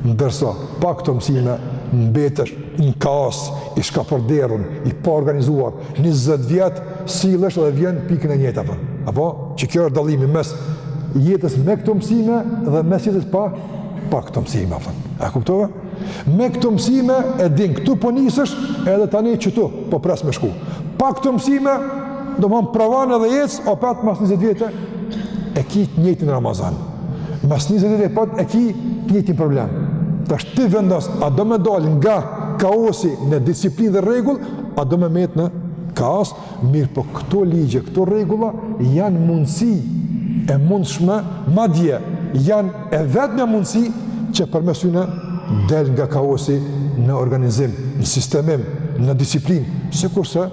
S1: ndërsa pa këto mësime mbetesh në kaos, i shkapërderdhun, i paorganizuar, 20 vjet sillesh dhe vjen pikën e njëjtë apo apo që kjo është dallimi mes jetës me këto mësime dhe mes jetës pa pa këto mësime apo a kuptove me këto mësime e din këtu po nisësh edhe tani që ku po pres me shku pa këto mësime do me provu edhe jetës opet mas 20 vjete e ki të njëjtin Ramazan mas 20 vjete opet e ki të njëjtin problem tash ti vendos a do me dal nga kaosi në disiplinë dhe rregull A do me metë në kaos, mirëpo këto ligje, këto rregulla, janë mundësi e mundshme, madje, janë e vetmja mundësi që përmes tyne del nga kaosi në organizim, në sistemim, në disiplinë, sikurse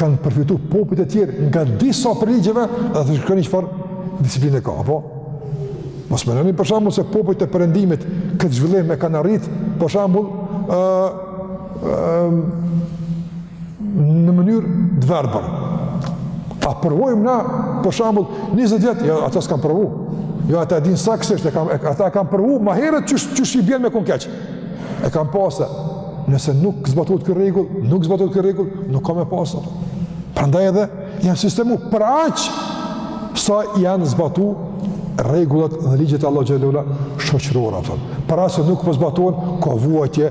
S1: kanë përfitu popujt e tjerë nga disa prej ligjeve dhe t'shkretë njëfarë disipline e kanë, apo? Mos mendoni për shembull se popujt e perëndimit këtë zhvillim e kanë arrit, për shembull, uh, në mënyrë të verbër. A provojmë na, për shambull, 20 vjet, jo, ata s'kan provu. Jo, ata e dinë saksisht, e kan, e, ata e kan provu ma herët qysh bjen me kon keq. E kan pasë, nëse nuk zbatohet ky rregull, nuk zbatohet ky rregull, nuk ka me pasë. Prandaj edhe janë sistemu për aq sa janë zbatu regullat dhe ligjet e Allahut xhelle ve ala, shoqërore, për aq sa nuk po zbatohen, po ka vuajtje,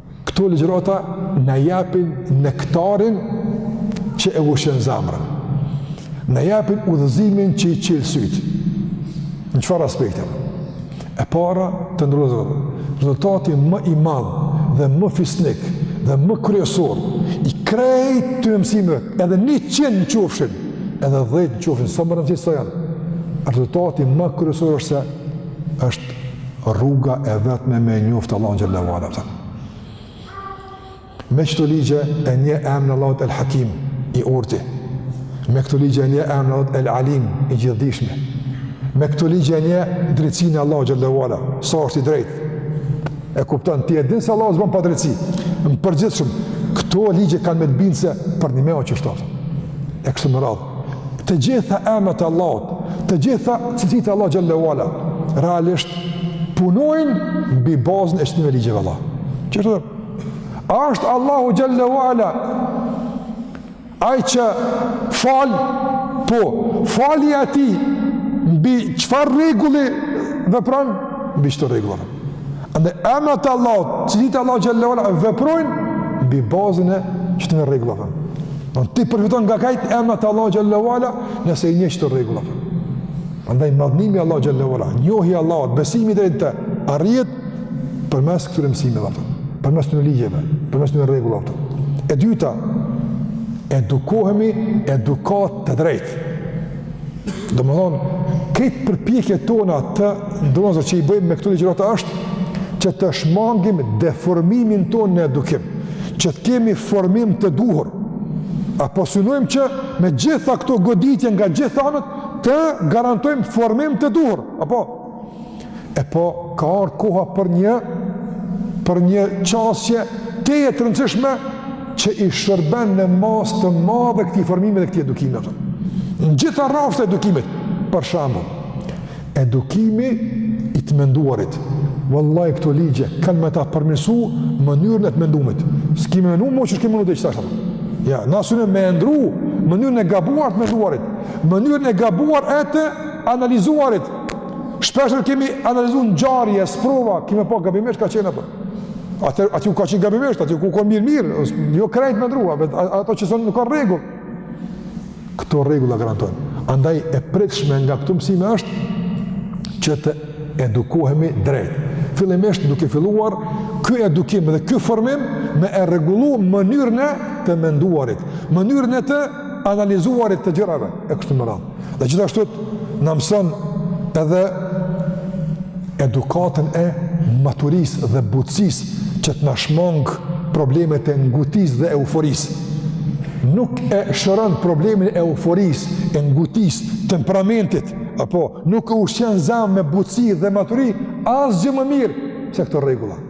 S1: Këto ligjërata na japin nektarin që e ushqen zemrën. Na japin udhëzimin që i çel syt. Në çfarë aspekti? E para të nderuar vëllezër. Rezultati më i madh dhe më fisnik dhe më kryesor i krejt këtyre mësimeve, edhe 100 në qofshin, edhe 10 në qofshin, s'a me rëndësi sa janë. Rezultati më kryesor është se është rruga e vetme me njoft Allahun xhelle ve ala. Me këto ligje e njeh emrin e Allahut El Hakim i urti. Me këto ligje e njeh emrin e Allahut El Alim i gjithdijshmi. Me këto ligje e njeh drejtsinë e Allahut xhelle ve ala, sa është i drejtë. E kupton ti e din se Allahu s'bën padrejti. Në përgjithshëm këto ligje kanë me të bind se përnime qështu osht. E kështu me radhë. të gjitha emrat e Allahut, të gjitha cilësitë e Allahut xhelle ve ala, realisht punojnë mbi bazën e qëtyne ligjeve Allah. Që është dhe? A është Allahu xhelle ve ala ai që fal? Po, falja e tij mbi çfarë rregulli vepron? Mbi qëto rregulla. Andaj emrat e Allahut, cilësitë e Allahut xhelle ve ala veprojnë mbi bazën e qëtyne rregullave. Do ti përfiton nga krejt emrat e Allahut xhelle ve ala nëse i njeh qëto rregulla. Andaj madhnimi i Allahut xhelle ve ala, njohja e Allahut, besimi i drejtë arrihet përmes këtyre mësimeve ato, përmes ktyne ligjeve, përmes ktyne rregullave. E dyta, edukohemi edukatë të drejtë. Domethënë, krejt përpjekjet tona, të nderuar vëllezër, që i bëjmë me këto ligjërata është që të shmangim deformimin tonë në edukim, që të kemi formim të duhur, apo synojmë që me gjitha këto goditje nga gjitha anët të garantojmë formim të duhur, apo? E po ka ardhur koha për një për një qasje tejet të rëndësishme që i shërben në masë të madhe këtij formimi dhe këtij edukimi atë. Në gjitha rrafshet e edukimit, për shembull, edukimi i të menduarit. Wallahi këto ligje kanë me ta përmirësu mënyrën e të mendumit. S'ki me menu mo qysh ke menu deri qëtash atë. Ja, na synojmë me ndru mënyrën e gabuar të menduarit, mënyrën e gabuar e të analizuarit, Shpeshherë kemi analizu ngjarje, sprova, kemi pa gabimisht ka qenë apo. Atëherë aty ku ka qenë gabimisht, aty ku u konë mirë mirë, jo krejt me ndrru, veç ato që son nuk ka rregull. Këto rregulla garantojnë. Andaj e pritshme nga këto mësime është që të edukohemi drejt. Fillimisht duke filluar ky edukim dhe ky formim me e rregullu mënyrën e të menduarit, mënyrën e të analizuarit të gjërave e kështu me radhë. Dhe gjithashtu na mëson edhe edukatën e maturisë dhe butësisë që të na shmang problemet e ngutisë dhe euforisë. Nuk e shëron problemin e euforisë, e ngutisë, temperamentit, apo nuk e ushqen zemrën me butësi dhe maturi, asgjë më mirë se këto rregulla.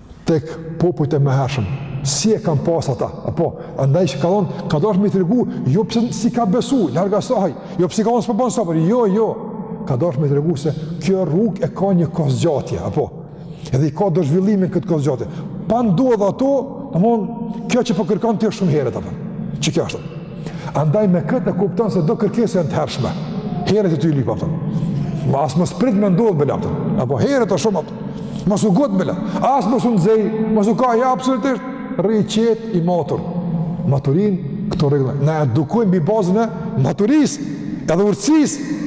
S1: tek popujt e mëhershëm, si e kanë pas ata, apo, andaj që ka thonë, ka dasht me i tregu, jo pse s'i ka besu, larg asaj, jo pse ka thonë s'po ban sabër, jo, jo, ka dasht me i tregu se kjo rrugë e ka një kohëzgjatje, apo, edhe i ka do zhvillime në këtë kohëzgjatje, pa ndodh ato, domethonë, kjo që po kërkon ti është shumë heret, apo, që kjo është, Andaj me këtë e kupton se do kërkesa janë të hershme. Herët je tu lyp, a kupton. As mos prit me ndodh vlla, a kupton. Apo herët o shumë, a kupton. Mos u ngut vlla, a kupton. As mos u nxej, mos u ka, jo, absolutisht. Rri i qetë, i matur. Maturinë, këto rregulla na edukojnë mbi bazën e maturisë, edhe urtësisë,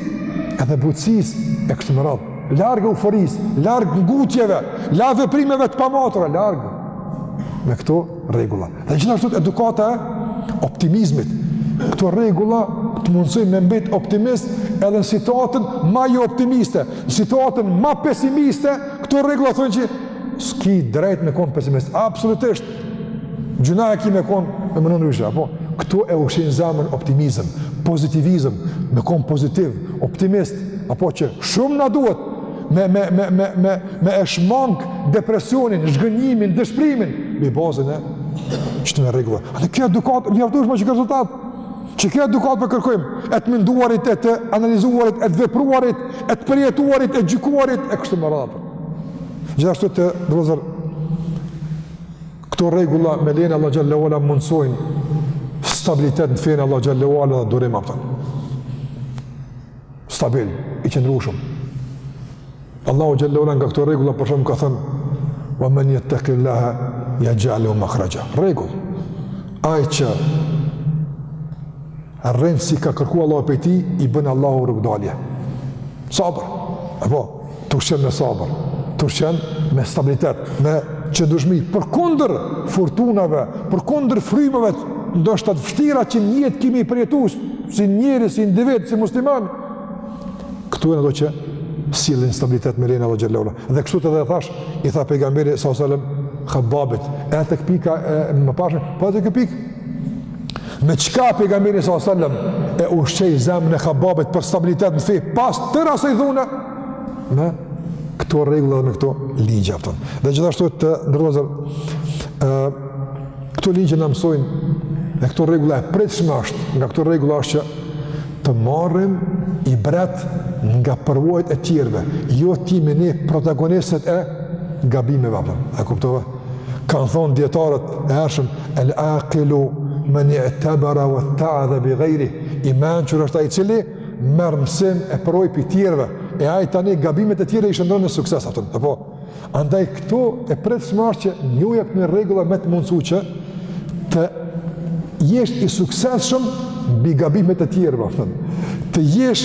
S1: edhe butësisë, e kështu me radhë. Larg euforisë, larg ngutjeve, larg veprimeve të pamatura, larg. Me këto, rregulla. Dhe gjithashtu edukata e optimizmit. Këto rregulla të mundësojnë me mbet optimist edhe në situatën ma jo optimiste, në situatën ma pesimiste, këto rregulla thonë që s'ki drejt me konë pesimist. Absolutisht, gjynah e ki me konë me mendu ndryshe, apo? Këto e mbushin zemrën optimizëm, pozitivizëm, me konë pozitiv, optimist, apo që shumë na duhet me, me, me, me, me, Me e shmang depresionin, zhgënjimin, dëshpërimin, mbi bazën e këtyre rregullave. Atëherë kjo edukatë, mjaftueshëm rezultat, që kjo edukatë po e kërkojmë, e të menduarit, e të analizuarit, e të vepruarit, e të përjetuarit, e të gjykuarit, e kështu me radhë. Gjithashtu vëllezër, këto rregulla me lejen e Allahut xhelle ve ala mundësojnë stabilitet në fenë e Allahut xhelle ve ala dhe durim, a kupton. stabil, i qëndrueshëm. Allahu xhelle ve ala nga këto rregulla për shembull ka thënë wa man yattaqillaha yaj'al lahu makhraja. Rregull. Ai që rron si ka kërku Allahu prej tij, i bën Allahu rrugdalje. Sabër. Apo duke qenë me sabër, duke qenë me stabilitet, me qëndrushmëri, përkundër furtunave, përkundër frymëve, ndoshta të vështira që njetë kimi i përjetu, si njeri, si individ, si musliman, këto janë do që sjellin stabilitet me lejen e Allahut xhelle ue ala. Dhe kështu edhe thashë, i tha pejgamberi s.a.s. Habbabit, e tek pika e mëparshme, po e tek pika, Me çka pejgamberi s.a.s. e ushqej zemrën e Habbabit për stabilitet në fe pas tërë asaj dhune? Me këto rregulla dhe me këto ligje apo. Dhe gjithashtu të nderuar këto ligje na mësojnë dhe këto rregulla e pritshme është, nga këto rregulla është që të marrim ibret nga përvojat e tjerëve, jo të jimi ne protagonistët e gabimeve apo. E kuptove? Kanë thonë dijetarët e hershëm, el aqilu men i'tebera ue itteadha bi gajrihi, i mençur është ai i cili merr mësim e prej tjerëve, e ai tani gabimet e tjerëve i shndërron në sukses atëm, apo, andaj këtu e pritshme asht që njohja e këtyne rregullave me të mundësu që të jesh i suksesshëm mbi gabimet e tjerëve, të jesh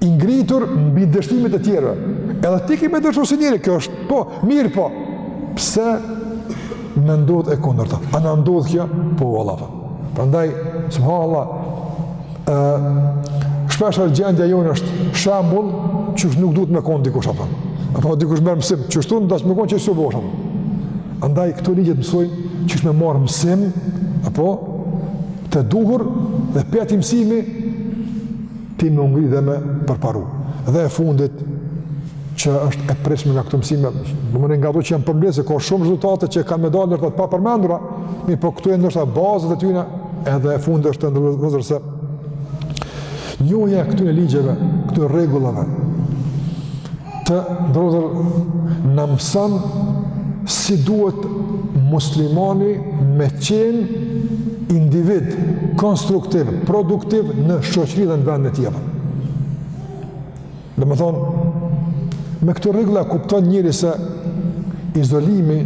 S1: i ngritur mbi dështimet e tjerëve. Edhe ti ke me dështu si njeri, kjo është, po, mirëpo, pse me ndodhë e kundërta? A na ndodh kjo? Po, vallahi, po. Prandaj, subhanallah, e, shpeshherë gjendja jonë është shembull që nuk duhet me konë dikush, apo. Apo dikush merr mësim, që është tunë, dasë me konë që i së boshë, Andaj, këto ligjet mësojnë qysh me marrë mësim, apo, të duhur dhe prej atij mësimi ti me u ngri dhe me përparu. Dhe e fundit, që është e pritshme nga këto mësime, do më nga ato që janë përmbledhur se ka shumë rezultate që kanë me dalë ndoshta të papërmendura, mirëpo këto janë ndoshta bazat e tyre, edhe e fundit është të nderuar se njohja e këtyre ligjeve, këtyre rregullave Të nderuar na mëson si duhet muslimani me qenë individ konstruktiv, produktiv në shoqëri dhe në vendin e tij, apo. Domethonë, me këto rregulla kupton njeri se izolimi,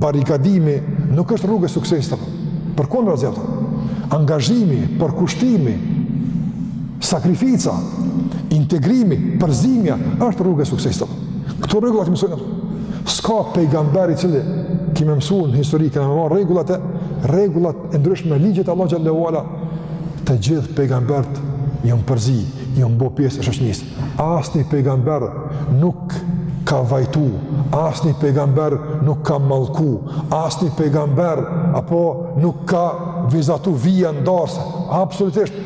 S1: barikadimi, nuk është rrugë e suksesit, apo. Përkundrazi ajo ta, angazhimi, përkushtimi, Sakrifica, integrimi, përzimja është rrugë e suksesit. Këto rregulla që mësojmë, s'ka pejgamber i cili kimi mësu në histori kanë marrë rregullat e rregullat e ndryshme ligjet e Allahut xhelle ue ala të gjithë pejgambert janë përzi, janë bo pjesë e shoqënisë. Asni pejgamber nuk ka vajtu, asni pejgamber nuk ka mallku, asni pejgamber apo nuk ka vizatu vija ndarëse. Absolutisht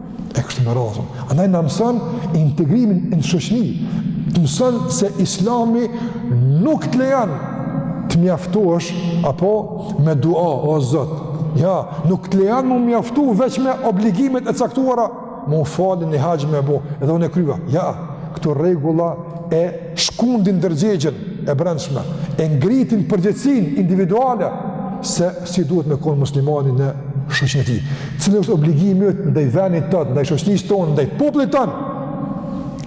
S1: e kështu me radhë. Andaj na mëson integrimin në shoqëri, të mëson se Islami nuk të lejon të mjaftohesh veç me dua o Zot. Ja, nuk të lejon m'u mjaftu veç me obligimet e caktuara, m'u fal e një haxh me bo edhe unë e kryva. Ja, këto rregulla e shkundin ndërgjegjen e brendshme, e ngritin përgjegjësinë individuale, se si duhet me konë muslimani në shoqni të tij. Cili është obligimi yt ndaj venit tonë, ndaj shoqnisë tonë, ndaj popullit tonë?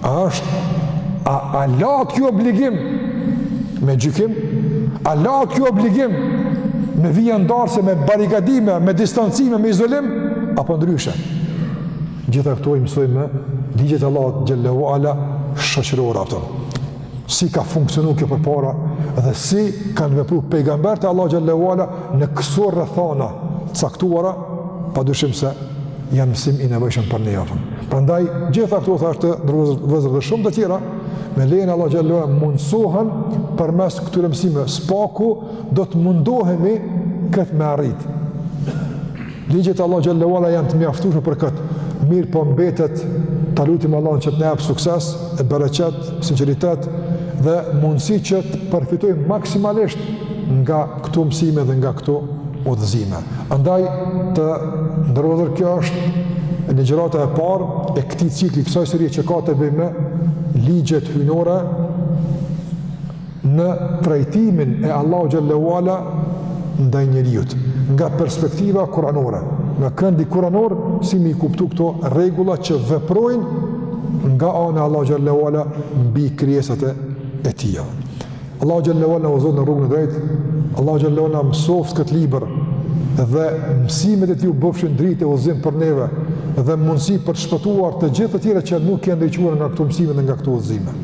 S1: A është, a, a lahet ky obligim me gjykim? A lahet ky obligim me vija ndarëse, me barikadime, me distancime, me izolim? Apo ndryshe? Gjitha këto i mësojmë me ligjet e Allahut xhelle ue ala shoqërore ato. Si ka funksionu kjo përpara dhe si kanë vepru pejgamberët e Allahut xhelle ue ala në këso rrethana të caktuara, pa dyshim se janë mësim i nevojshëm për ne jafëm. Prandaj, gjitha këto thashë të nderum vëllezër dhe shumë të tjera, me lejen e Allahut xhelle ue ala mundësohen përmes këtyre mësime. Së paku do të mundohemi këtë me arritë. Ligjet e Allah xhelle ue ala janë të mjaftueshme për kët. Mirëpo mbetet ta lutim Allahun që të na jap sukses, e bereqet, sinqeritet dhe mundësi që të përfitojmë maksimalisht nga këto mësime dhe nga këto udhëzime. Andaj të nderum vëllezër kjo është ligjërata e parë e këtij cikli, kësaj serie që ka të bëjë me ligjet hyjnore, në trajtimin e Allahut xhelle ue ala ndaj njeriut nga perspektiva kuranore nga këndi kuranor si me i kuptu këto rregulla që veprojnë nga ana e Allahut xhelle ue ala mbi krijesat e tij Allahu xhelle ue ala na udhëzoftë në rrugën e drejtë Allahu xhelle ue ala na mësoftë këtë libër dhe mësimet e tij u bëfshin dritë e udhëzim për neve dhe mundësi për të shpëtuar të gjithë të tjerët që nuk janë ndriçuar nga këto mësime dhe nga këto udhëzime